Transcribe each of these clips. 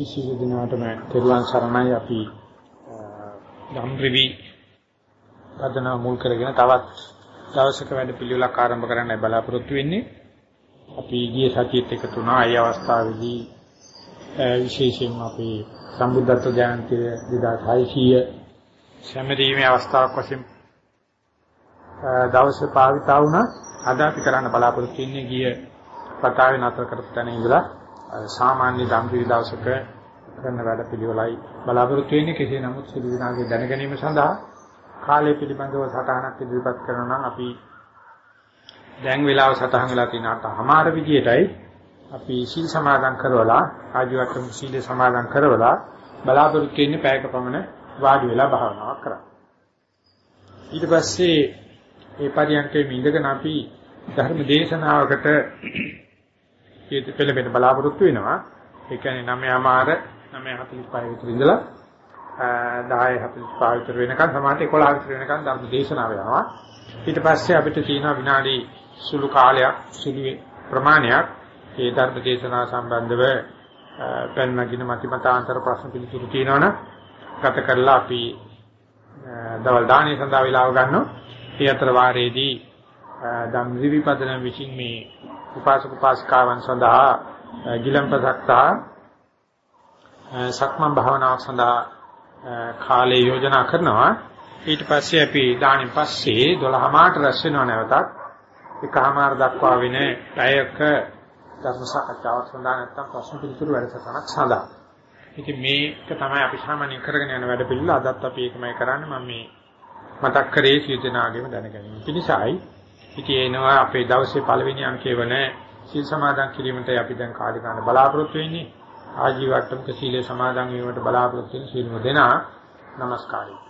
අවසරයි සියලු දෙනාටම තෙරුවන් සරණයි අපි ධම්රිවි පදන මුල් කරගෙන තවත් දවසක වැඩ පිළිවෙලක් ආරම්භ කරන්නයි බලාපොරොත්තු වෙන්නේ. අපි ගිය සතියේත් එකතු වුණා. ඒ අවස්ථාවේදී විශේෂයෙන්ම අපි සම්බුද්ධත්ව ජයන්තිය 2600 සැමරීමේ අවස්ථාවක් වශයෙන් දවසේ පාවිතා වුණා. අද අපි කරන්න බලාපොරොත්තු වෙන්නේ ගිය කතාවේ නතර කරපු තැන ඉඳලා සාමාන්‍ය ධම්පිරි දවසක කරන වැඩ පිළිවෙලයි බලාපොරොත්තු වෙන්නේ කෙසේ නමුත් සිදු විනාගේ දැන ගැනීම සඳහා කාලය පිළිබඳව සටහනක් ඉදිරිපත් කරනවා නම් අපි දැන් වෙලාව සටහන් වෙලා තියෙන අතමාර විදියටයි අපි සීල් සමාදන් කරවලා ආජීවකම් සීල සමාදන් කරවලා බලාපොරොත්තු වෙන්නේ පැයක පමණ වාඩි වෙලා භාවනාවක් කරන්න. ඊට පස්සේ ඒ පරියන්කේ ඉඳගෙන අපි ධර්ම දේශනාවකට ඊට පෙළඹෙන බලාපොරොත්තු වෙනවා. ඒ කියන්නේ 9:00මාර 9:45 විතර ඉඳලා 10:45 විතර වෙනකන් සමාජයට 11 විතර වෙනකන් ධර්ම දේශනාව යනවා. ඊට පස්සේ අපිට තියෙන විනාඩි සුළු කාලයක් සුළු ප්‍රමාණයක් මේ ධර්ම දේශනාව සම්බන්ධව පැනනගින මතිමතාන්තර ප්‍රශ්න පිළිතුරු තියෙනවනම් ගත කරලා අපි දවල් දාණය සඳහා වේලාව ගන්නවා. ඒ අතර වාරයේදී ධම් විවිපදන විසින් මේ උපාසක උපාසිකාවන් සඳහා ගිලම්පසක් සහ සක්මන් භාවනාවක් සඳහා කාලය යෝජනා කරනවා. ඊට පස්සේ අපි දානින් පස්සේ 12 මාට රැස් වෙනව නැවතත්. එකමාර දක්වා වෙන පැයක ධර්ම සාකච්ඡාවක් සඳහා නැත්තම් ප්‍රශ්න පිළිතුරු වැඩසටහනක් සඳහා. ඉතින් මේක තමයි අපි සාමාන්‍යයෙන් කරගෙන යන වැඩ පිළිවෙල අදත් අපි ඒකමයි කරන්නේ. මම මේ මතක් කරේ සියදෙනාගේම දැනගැනීම පිණිසයි. ඉතින් එනවා අපේ දවසේ පළවෙනි අංකය වන සීල් සමාදන් කිරීමට අපි දැන් කාලේ ගන්න බලාපොරොත්තු වෙන්නේ. ආජීවට්ටමක සීලේ සමාදන් වීමට බලාපොරොත්තු වෙන සීලම දෙනා নমස්කාරයි.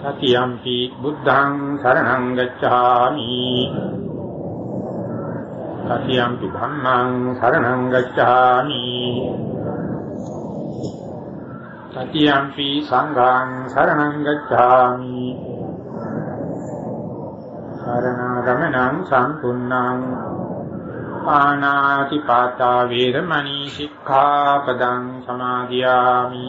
තතියම්පි බුද්ධං සරණං ගච්ඡාමි. තතියම්පි ධම්මං සරණං ගච්ඡාමි. තතියම්පි සංඝං සරණං ගච්ඡාමි. සරණාගමනං සම්පුන්නං ආනාති පාතා වේරමණී සික්ඛාපදං සමාදියාමි.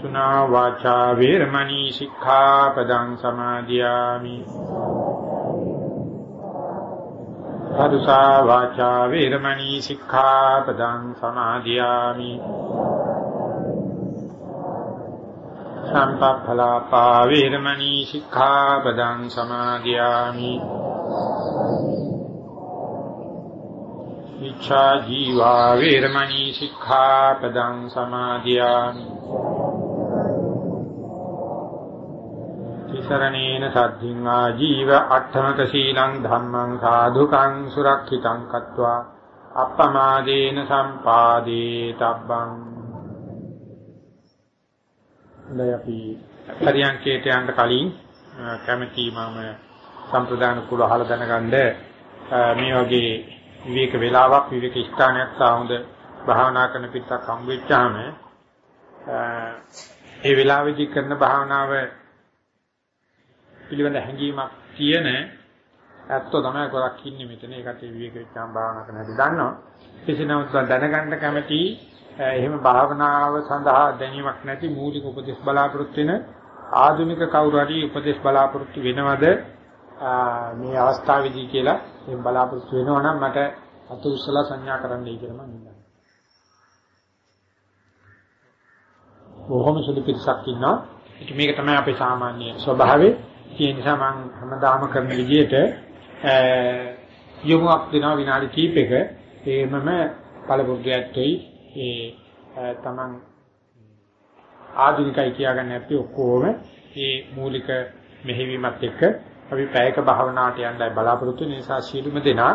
සුනා වාචා වේරමණී සික්ඛාපදං සමාදියාමි. අදුසා වාචා වේරමණී සික්ඛාපදං සමාදියාමි. සම්පප්පලාපා වේරමණී සික්ඛාපදං සමාදියාමි. මිච්ඡා ජීවා වේරමණී සික්ඛාපදං සමාදියාමි. සරණේන සද්ධින් ආජීව අට්ඨමක සීලං ධම්මං සාධුකං සුරක්ෂිතං කତ୍වා අප්පමාදේන සම්පාදේ තබ්බං. දැන් අපි පරියන්කේට යන්න කලින් කැමැති මම සම්ප්‍රදාන කුල අහලා දැනගන්න මේ වගේ විවේක වේලාවක් විවේක ස්ථානයක් සාහොඳ භාවනා කරන පිටක් හම් වෙච්චාම ඒ වෙලාවේදී කරන භාවනාව පිළිබඳ හැඟීමක් තියෙන ඇත්තෝ තමයි ගොඩක් ඉන්නේ මෙතන. ඒකට විවේක විචාම් භාවනා කරන හැටි දන්නවා. කිසිනමුත් දැනගන්න කැමති එහෙම භාවනාව සඳහා දැනීමක් නැති මූලික උපදේශ බලාපොරොත්තු වෙන ආධුනික කවුරු හරි උපදේශ බලාපොරොත්තු වෙනවද මේ අවස්ථාවේදී කියලා එහෙම බලාපොරොත්තු වෙනවා නම් මට අත උස්සලා සංඥා කරන්නයි කියලා මම ඉන්නවා. බොහොම සුළු පිටසක් ඉන්නවා. ඒක මේක තමයි අපේ සාමාන්‍ය ස්වභාවය. ඒ නිසා මම හැමදාම කරන විදිහට යොමුක් දෙනවා විනාඩි කිහිපයක ඒමම පළපුරුද්දයත්යි ඒ තමන් ආධුනිකයි කියාගන්න නැති ඔක්කොම මේ මූලික මෙහෙවීමත් එක්ක අපි පැයක භාවනාවට යන්නයි බලාපොරොත්තු වෙන නිසා සීලුම දෙනා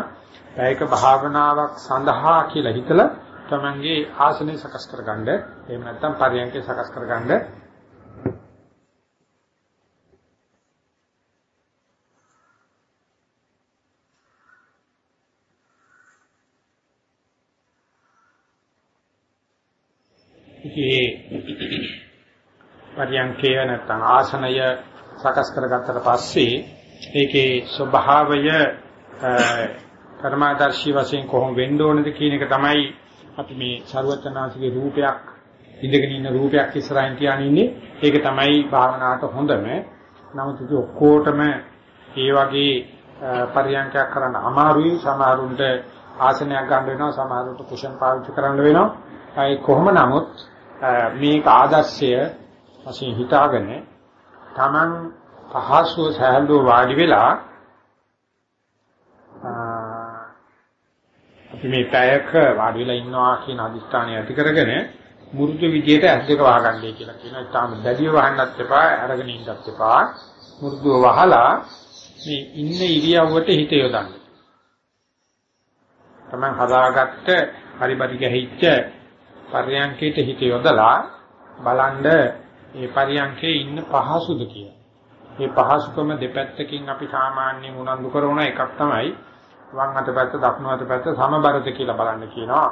පැයක භාවනාවක් සඳහා කියලා හිතලා තමන්ගේ ආසනය සකස් කරගන්න එහෙම නැත්නම් පරියන්කේ සකස් කරගන්න ඉතින් පරියන්කය නැත්නම් ආසනය සකස් කරගත්තට පස්සේ ඒකේ ස්වභාවය කර්මාදර්ශී වශයෙන් කොහොම වෙන්න ඕනද කියන එක තමයි අපි මේ ਸਰවචනාසිකේ රූපයක් ඉඳගෙන ඉන්න රූපයක් ඉස්සරහින් තියාගෙන ඉන්නේ. ඒක තමයි භාවනාවට හොඳම. නමුත් ඉතින් ඔක්කොටම ඒ වගේ පරියන්කයක් කරන්න අමාරුයි. සමහරුන්ට ආසනයක් ගන්න වෙනවා සමහරුන්ට කුෂන් පාවිච්චි කරන්න වෙනවා. ඒ කොහොම නමුත් මේක ආදර්ශය වශයෙන් හිතාගෙන Taman පහසුව සහැල්ලුව වාඩි වෙලා අපි මේ පැයක වාඩි වෙලා ඉන්නවා කියන අදිස්ථානය ඇති කරගෙන මුරුදු විදියට ඇස් දෙක වහගන්නයි කියලා කියනවා. තාම දැඩිව වහන්නත් එපා, අරගෙන ඉන්නත් එපා. මුරුදුව වහලා මේ ඉන්න ඉරියව්වට හිත යොදන්න. Taman හදාගත්ත පරිපරි ගැහිච්ච පර්යංකේට හිත යොදලා බලන්න මේ පර්යංකේ ඉන්න පහසුද කියලා. මේ පහසුකම දෙපැත්තකින් අපි සාමාන්‍යයෙන් උනන්දු කරන එකක් තමයි වම් අත පැත්ත දකුණු අත පැත්ත සමබරද කියලා බලන්න කියනවා.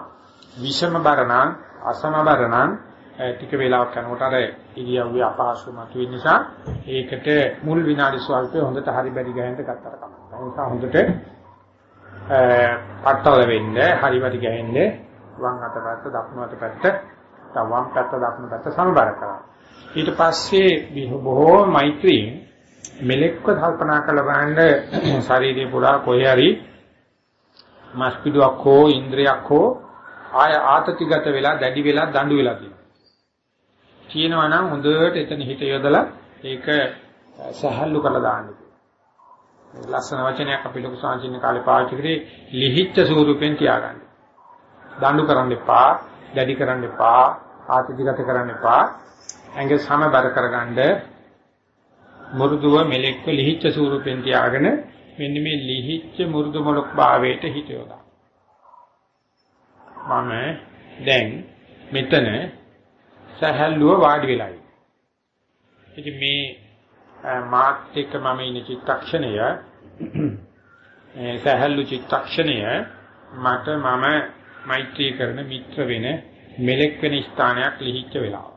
විෂම බරණං අසම බරණං ටික වේලාවක් යනකොට අර ඉරියව්වේ අපහසු මතුවෙන නිසා ඒකට මුල් විනාඩි ස්වල්පේ හොඳට හරි බැරි ගහන්න ගත්තට කමක් නැහැ. ඒ නිසා හොඳට පට්ටල වෙන්න හරි බැරි ගහන්නේ වම් අත පැත්ත දකුණු අත පැත්ත තව වම් පැත්ත දකුණු පැත්ත සමබර කරනවා. ඊට පස්සේ බොහෝ මෛත්‍රියෙන් මෙලෙක්ව කල්පනා කරලා බලන්න ශරීරේ පුරා කොහේ හරි මස් පිටුවක් හෝ ඉන්ද්‍රියක් හෝ ආය ආතතිගත වෙලා දැඩි වෙලා දඬු වෙලා තියෙනවා. කියනවා නම් හොඳට එතන හිත යොදලා ඒක සහල්ලු කරලා දාන්න. ලස්සන වචනයක් අපි ලොකු සංචින්න කාලේ පාවිච්චි කරේ ලිහිච්ඡ ස්වරූපෙන් තියාගන්න. දඬු කරන්න එපා, දැඩි කරන්න එපා, ආතතිගත කරන්න එපා. ඇඟ සමබර කරගන්න මුරුදුව මෙලෙක්ව ලිහිච්ඡ ස්වරූපෙන් තියාගෙන මෙන්න මේ ලිහිච්ඡ මුරුදු මොලක් භාවයට හිත යොදා. මම දැන් මෙතන සහැල්ලුව වාඩි වෙලා ඉතින් මේ මාත් එක්ක මම ඉන්න චිත්තක්ෂණය සහැල්ලු චිත්තක්ෂණය මට මම මෛත්‍රී කරන මිත්‍ර වෙන මෙලෙක් වෙන ස්ථානයක් ලිහිච්ච වෙලාව.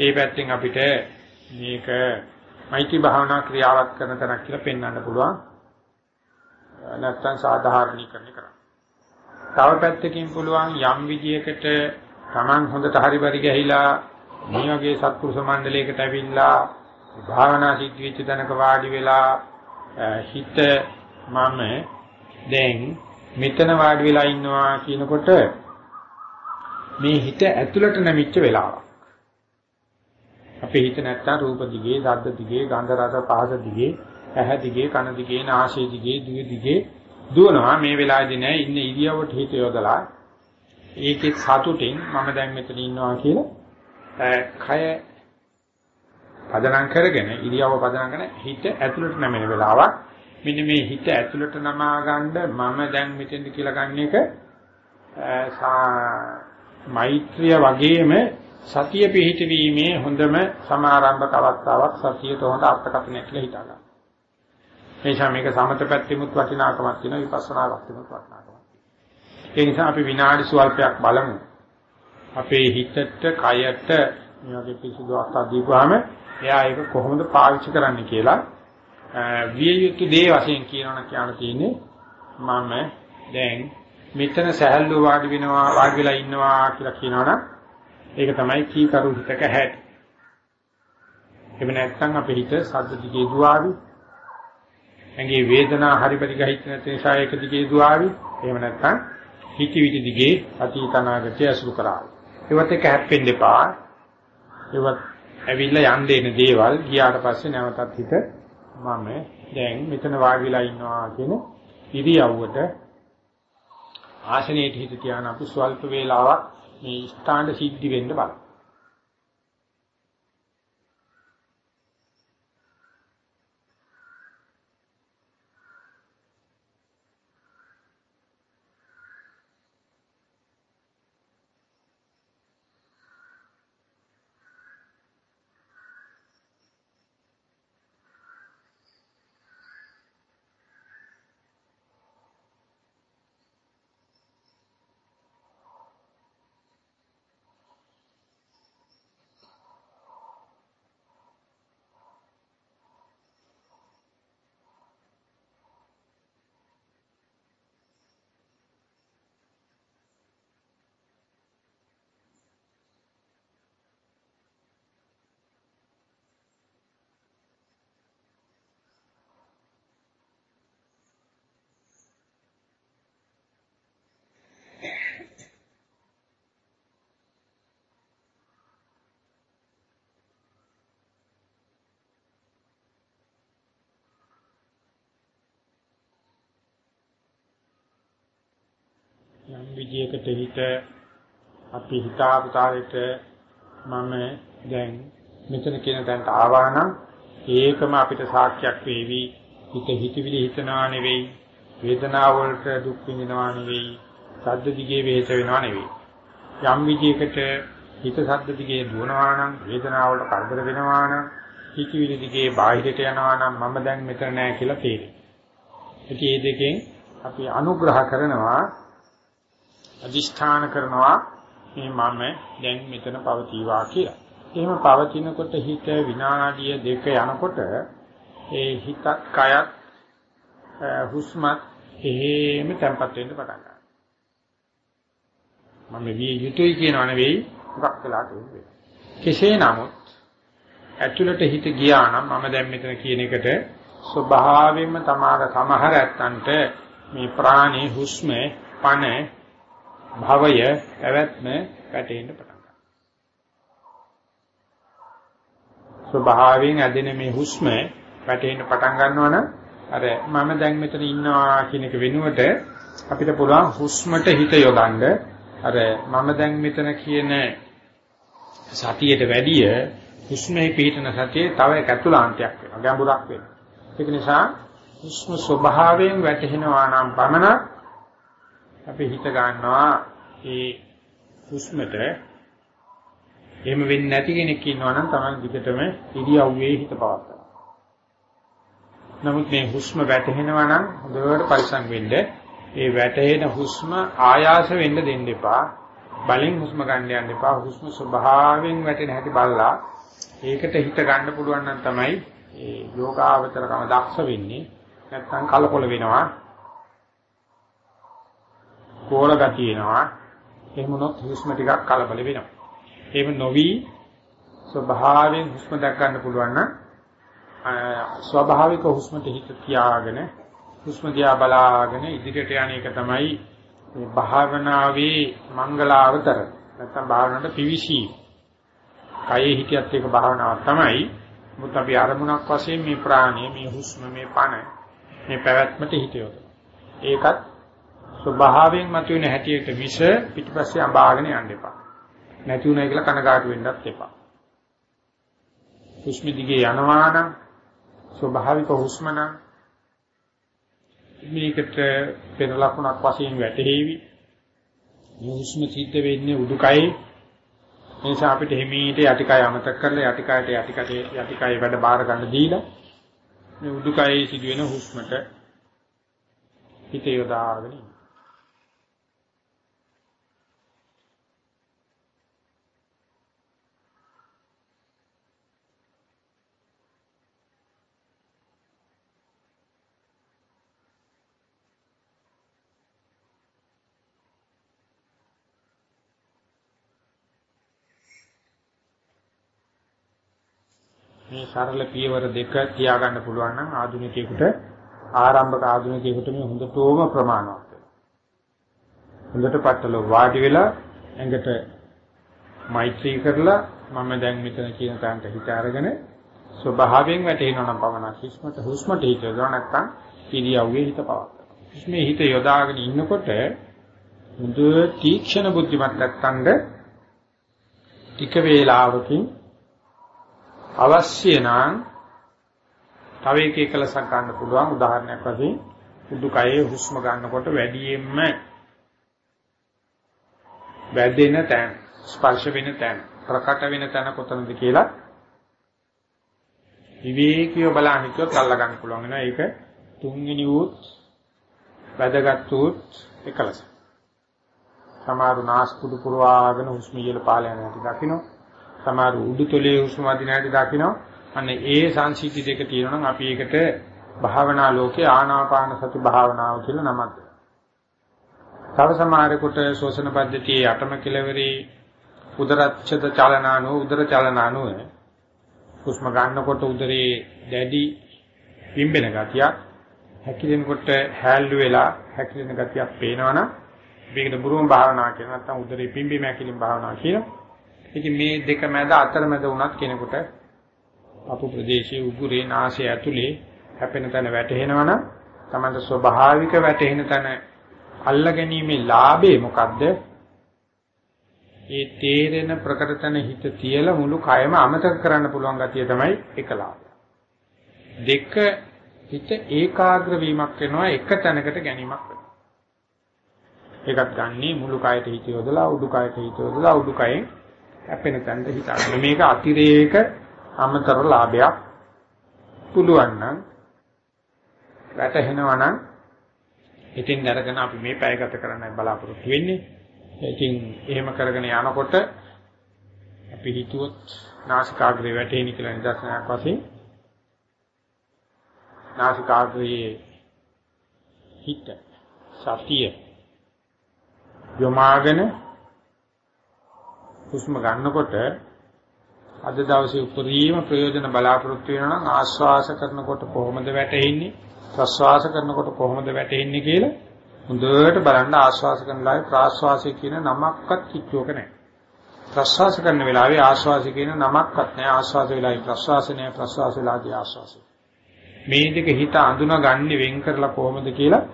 ඒ පැත්තෙන් අපිට මේක මෛත්‍රී භාවනා ක්‍රියාවක් කරන තැනක් කියලා පෙන්වන්න පුළුවන්. නැත්තම් සාධාරණීකරණය කරන්න. තව පැත්තකින් පුළුවන් යම් විදියකට Taman හොඳට හරිබරි ගහිලා මේ වගේ සත්පුරුෂ මණ්ඩලයකට ඇවිල්ලා භාවනා සිද්ධ වෙච්ච තැනක වාඩි වෙලා හිත මම දැන් මෙතන වාඩි වෙලා ඉන්නවා කියනකොට මේ හිත ඇතුළට නැමිච්ච වෙලාවක්. අපේ හිත නැත්තම් රූප දිගේ, ශබ්ද දිගේ, ගන්ධ රස පහස දිගේ, ඇහැ දිගේ, කන දිගේ, නාසය දිගේ, දිව දිගේ දුවනවා මේ වෙලාවේදී නෑ ඉන්න ඉරියව්වට හිත යොදලා ඒකේ සතුටින් මම දැන් මෙතන ඉන්නවා කියලා කය පදනම් කරගෙන ඉරියව්ව පදනම් කරගෙන හිත ඇතුළට නැමෙන වෙලාවක් මෙන්න මේ හිත ඇතුළට නමා ගන්න මම දැන් මෙතෙන්ද කියලා ගන්න එක මෛත්‍රිය වගේම සතිය පිහිටවීමේ හොඳම සමාරම්භක අවස්ථාවක් සතියට හොඳ අර්ථකථනයක් කියලා හිතා ගන්න. එනිසා මේක සමත පැත්තෙමුත් වටිනාකමක් තියෙනවා විපස්සනා පැත්තෙමුත් වටිනාකමක්. ඒ නිසා අපි විනාඩි සුවල්පයක් බලමු. අපේ හිතට, කයට මේ වගේ පිසුදු අවස්ථා දීපුවාම එයා ඒක කොහොමද පාවිච්චි කරන්න කියලා විය යුතු දේ වශයෙන් කියනවා කියන තියෙන්නේ මම දැන් මෙතන සහැල්ලු වාඩි වෙනවා වාඩි වෙලා ඉන්නවා කියලා කියනවනම් ඒක තමයි කීකරු හිතක හැටි. එහෙම නැත්නම් අපේ හිත සද්ද දිගේ දුවාවි. ඇඟේ වේදනා හරිපරි ගහිත නැති නිසා ඒක දිගේ දුවාවි. එහෙම නැත්නම් හිතවිලි දිගේ අතීත අනාගතය අසුරු කරාවි. ඒවත් එක හැප්පෙන්න එපා. ඒවත් ඇවිල්ලා යන්න එන දේවල් ගියාට පස්සේ නැවතත් හිත මම දැන් මෙතන වාඩිලා ඉන්නවා කියන ඉරියව්වට ආසනයේ හිත තියාන අපි ස්වල්ප වේලාවක් මේ ස්ථාන සිද්ධි වෙන්න බලන්න. යම් විදියකට හිත අපි හිතාපු තාලෙට මම දැන් මෙතන කියන තැනට ආවා නම් ඒකම අපිට සාක්ෂියක් වේවි. හිත හිතවිලි හිතනවා නෙවෙයි වේදනාව වලට දුක් විඳිනවා නෙවෙයි සද්ද දිගේ වේත වෙනවා නෙවෙයි. යම් විදියකට හිත සද්ද දිගේ දුවනවා නම් වේදනාව වලට කරදර වෙනවා නම් හිතවිලි දිගේ බාහිරට යනවා නම් මම දැන් මෙතන නෑ කියලා තේරෙනවා ඉතින් මේ දෙකෙන් අපි අනුග්‍රහ කරනවා අදිෂ්ඨාන කරනවා මේ මම දැන් මෙතන පවතිවා කියලා. එහෙම පවතිනකොට හිත විනාඩිය දෙක යනකොට ඒ හිතත් කයත් හුස්මත් එහෙම තැම්පත් වෙන්න පටන් ගන්නවා. මම විය යුතුයි කියනව නෙවෙයි මොකක් වෙලා තියෙන්නේ. කෙසේ නමුත් ඇතුළට හිත ගියා නම් මම දැන් මෙතන කියන එකට ස්වභාවයෙන්ම තමාර සමහර ඇත්තන්ට මේ ප්‍රාණේ හුස්ම පණ භවය පැවැත්ම වැටෙන්න පටන් ගන්නවා. ස්වභාවයෙන් ඇදෙන මේ හුස්ම වැටෙන්න පටන් ගන්නවනම් අර මම දැන් මෙතන ඉන්නවා කියන එක වෙනුවට අපිට පුළුවන් හුස්මට හිත යොදන්න අර මම දැන් මෙතන කියන සතියට වැඩිය හුස්මේ පිහිටන සතියේ තව එක ඇතුළාන්තයක් වෙනවා ගැඹුරක් වෙනවා. ඒක නිසා හුස්ම ස්වභාවයෙන් වැටෙනවා නම් පමණක් අපි හිත ගන්නවා ඒ හුස්මට එහෙම වෙන්නේ නැති කෙනෙක් ඉන්නවා නම් තමයි විකටම ඉරියව්වේ හිත පවත්වා. නමුත් මේ හුස්ම වැටෙනවා නම් හොඳට පරිසම් වෙන්න ඒ වැටෙන හුස්ම ආයාස වෙන්න දෙන්න එපා. බලෙන් හුස්ම ගන්න යන්න එපා. හුස්ම ස්වභාවයෙන් වැටෙන හැටි බලලා ඒකට හිත ගන්න පුළුවන් නම් තමයි ඒ යෝගාවචරකම දක්ෂ වෙන්නේ. නැත්නම් කලකොල වෙනවා. කෝල ගතිය එනවා. එහෙම වුණොත් හුස්ම ටිකක් කලබල වෙනවා. එහෙම නොවි ස්වභාවයෙන් හුස්ම දක් ගන්න පුළුවන් නම් ස්වභාවික හුස්මට හිත තියාගෙන හුස්ම දිහා බලාගෙන ඉදිරියට යන එක තමයි මේ භාවනාවේ මංගලාවතර නැත්නම් භාවනාවට පිවිසි. කයේ හිතියත් එක භාවනාවක් තමයි. මුත් අපි අරමුණක් වශයෙන් මේ ප්‍රාණය, මේ හුස්ම, මේ පණ, මේ පැවැත්මට හිත යොදනවා. ඒකත් ස්වභාවයෙන් මතුවෙන හැටියට මිස පිටිපස්සේ අඹාගෙන යන්න එපා. නැති උනායි කියලා කනගාටු වෙන්නත් එපා. හුස්ම දිගේ යනවා නම් ස්වභාවික හුස්ම නම් මේකට පෙර ලකුණක් වශයෙන් වැටහෙවි. මේ හුස්ම සිද්ධ වෙන්නේ උඩුකයේ. ඒ නිසා අපිට හිමීට යටිකය අමතක කරලා යටිකයට යටිකට යටිකය වැඩ බාර ගන්න දීලා මේ උඩුකයේ සිදුවෙන හුස්මට හිත යොදාගෙන මේ සරල පියවර දෙක තියාගන්න පුළුවන් නම් ආධුනිකයෙකුට ආරම්භක ආධුනිකයෙකුට මේ හොඳටම ප්‍රමාණවත් හොඳට පట్టල වාඩි වෙලා ඇඟට මෛත්‍රී කරලා මම දැන් මෙතන කියන තැනට හිත අරගෙන ස්වභාවයෙන් වැටෙනවා නම් පවණක් හුස්මට හුස්මට හිත යොදා නැත්නම් ඉරියව්වේ හිත පවත්වා. හුස්මේ හිත යොදාගෙන ඉන්නකොට මුද තීක්ෂණ බුද්ධිමත් නැත්තඳ ටික වේලාවකින් අවශ්‍ය නම් තව එක එකලසක් ගන්න පුළුවන්. උදාහරණයක් වශයෙන් උඩුකයේ හුස්ම ගන්නකොට වැඩියෙන්ම වැදෙන තැන ස්පර්ශ වෙන තැන ප්‍රකට වෙන තැන කොතනද කියලා විවේකීව බලන්න හිතුවොත් අල්ල ගන්න පුළුවන් වෙනවා. ඒක තුන්වෙනි උත් වැදගත් උත් එකලස සමහරු නාස්පුඩු පුරවාගෙන හුස්ම ඉහළ පාල යන හැටි දකින්න සමහරු උඩුතොලේ හුස්ම අදින හැටි දකින්න අන්න ඒ සංසිද්ධි දෙක තියෙනවා නම් අපි ඒකට භාවනා ලෝකේ ආනාපාන සති භාවනාව කියලා නමක් තව සමහරෙකුට ශෝෂණ පද්ධතියේ අටම කෙලවරේ උදරච්ඡද චලනානෝ උදර චලනානෝ හුස්ම ගන්නකොට උදරේ දැඩි පිම්බෙන ගතියක් හැකිලෙනකොට හැල්ලු වෙලා හැකිලෙන ගතියක් පේනවනම් මේකට බුරුම භාවනා කියන නැත්නම් උදරේ පිම්බීම හැකිලිම භාවනා කියන. ඉතින් මේ දෙක මැද අතරමැද වුණත් කෙනෙකුට අපු ප්‍රදේශයේ උගුරේ නාසය ඇතුලේ හැපෙන තැන වැටෙනවනම් තමයි ස්වභාවික වැටෙන තැන අල්ල ගැනීමේ ලාභේ මොකද්ද? ඒ තේරෙන ප්‍රකටතන හිත තියලා මුළු කයම අමතක කරන්න පුළුවන් ගතිය තමයි එකලාභ. දෙක හිත ඒකාග්‍ර වීමක් වෙනවා එක තැනකට ගැනීමක් වෙනවා. ඒකත් ගන්නේ මුළු කයට හිත යොදලා උඩු කයට හිත යොදලා උඩු කයෙන් හැපෙන තැනට හිත අරගෙන මේක අතිරේක අමතර ලාභයක් පුළුවන් නම් වැටහෙනවා නම් ඉතින් අරගෙන අපි මේ පැය ගත කරන්නයි බලාපොරොත්තු වෙන්නේ. ඉතින් එහෙම කරගෙන යනකොට අපි හිතුවොත් නාසිකාග්‍රේ වැටෙන්නේ කියලා නිදර්ශනයක් වශයෙන් නාසිකාග්‍රයේ හිත සතිය යොමාගෙන හුස්ම ගන්නකොට අද දවසේ උපරිම ප්‍රයෝජන බලාපොරොත්තු වෙනවා නම් ආශ්වාස කරනකොට කොහොමද වැටෙන්නේ ප්‍රශ්වාස කරනකොට කොහොමද වැටෙන්නේ කියලා හොඳට බලන්න ආශ්වාස කරන ලාවේ ප්‍රාශ්වාසය කියන නමක්වත් කිච්චුවක නැහැ. ප්‍රශ්වාස කරන වෙලාවේ ආශ්වාසය කියන නමක්වත් නැහැ. ආශ්වාස වෙලාවේ ප්‍රශ්වාසය නැහැ. ප්‍රශ්වාස වෙලාවේ ආශ්වාසය. මේ දෙක හිත අඳුනගන්නේ වෙන් කරලා කොහොමද කියලා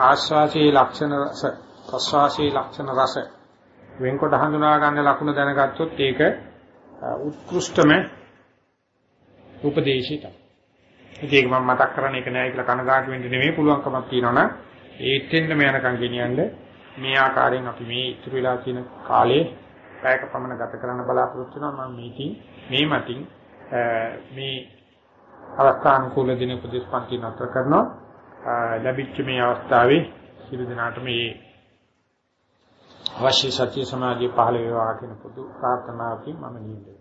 ආශ්වාසයේ ලක්ෂණ රස ප්‍රශ්වාසයේ ලක්ෂණ රස වෙන්කොට හඳුනා ගන්න ලකුණ දැනගත්තොත් ඒක උත්කෘෂ්ඨම උපදේශය තමයි. ඒක මම මතක් කරන්නේ ඒක නෑ කියලා කනගාටු වෙන්න නෙමෙයි පුළුවන්කමක් තියෙනවනම් ඒත්ෙන්නම යනකම් ගෙනියන්න. මේ ආකාරයෙන් අපි මේ ඉතුරු වෙලා තියෙන කාලේ පැයක පමණ ගත කරන්න බලාපොරොත්තු වෙනවා. මම මේකින් මේ මතින් මේ අවස්ථානුකූල දින උපදේශ පන්ති නතර කරනවා. ලැබිච්ච මේ අවස්ථාවේ සියලු දෙනාට මේ අවශ්‍ය සත්‍ය සමාධිය පහළ වේවා කියන පොදු ප්‍රාර්ථනාවකින් මම නියුද